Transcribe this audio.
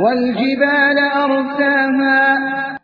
والجبال أرساها